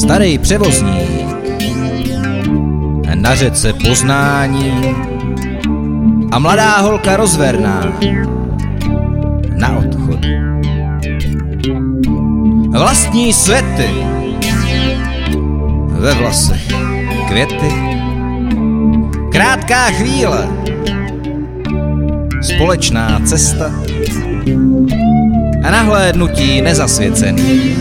Starý převozník. Na řece poznání. A mladá holka rozverná. Na odchod. Vlastní světy ve vlasech květy, krátká chvíle, společná cesta. A nahlédnutí nezasvěcený.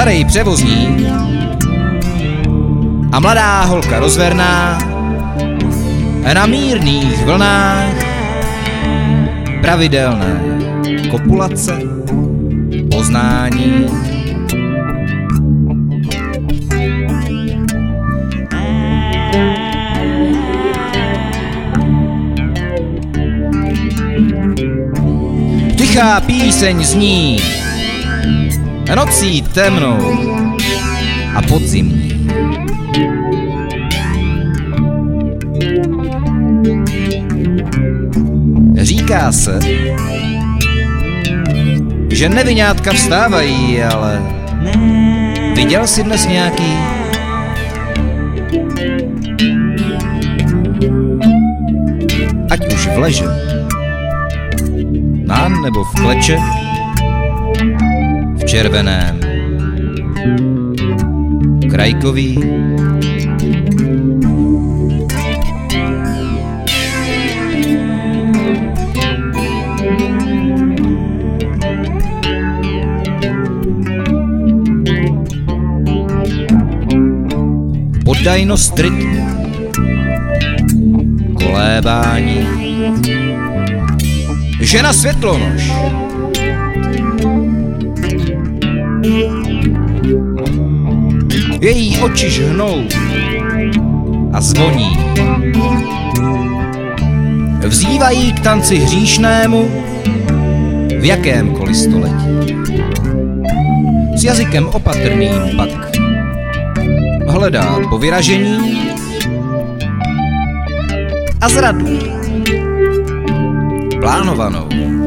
Starý převozník a mladá holka rozverná na mírných vlnách pravidelné kopulace, poznání. Tichá píseň zní nocí temnou a podzimní. Říká se, že nevinátka vstávají, ale viděl jsi dnes nějaký? Ať už v leže, nán nebo v kleče, v červeném, krajkový, poddajnost rytmu, kolébání, žena světlonož, její oči žhnou a zvoní. Vzývají k tanci hříšnému v jakémkoliv století. S jazykem opatrným pak hledá po vyražení a zradu plánovanou.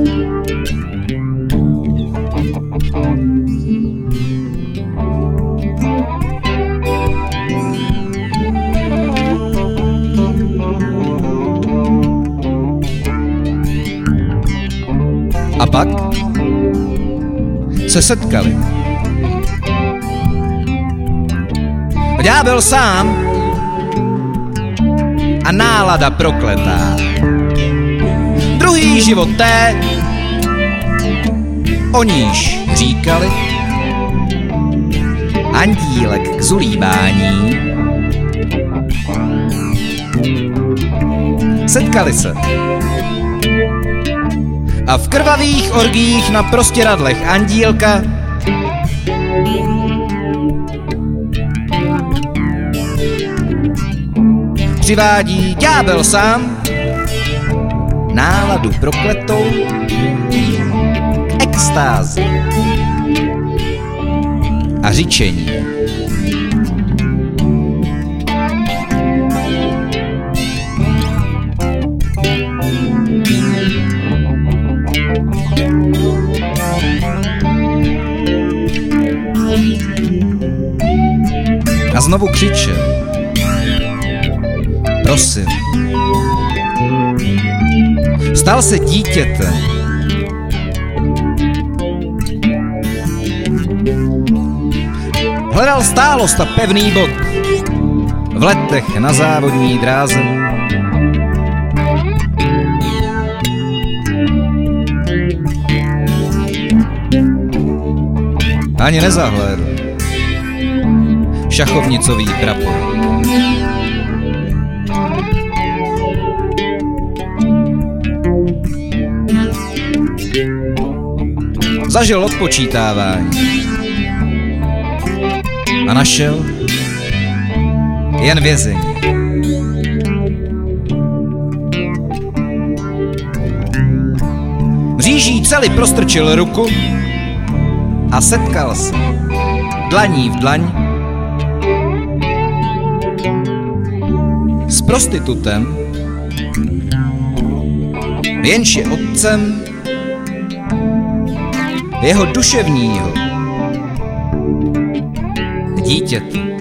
Pak se setkali. Ďábel sám a nálada prokletá. Druhý život té, o níž říkali, andílek k zulíbání. Setkali se. A v krvavých orgích na prostěradlech andílka. Přivádí ďábel sám. Náladu prokletou. K extázi. A řičení. Znovu křičel. Prosím. Stal se dítětem. Hledal stálost a pevný bod. V letech na závodní dráze. Ani nezahlédl. Šachovnicový prapor. Zažil odpočítávání. A našel jen vězení. Mříží celý prostrčil ruku a setkal se dlaní v dlaň s prostitutem Jenž je otcem jeho duševního dítěte.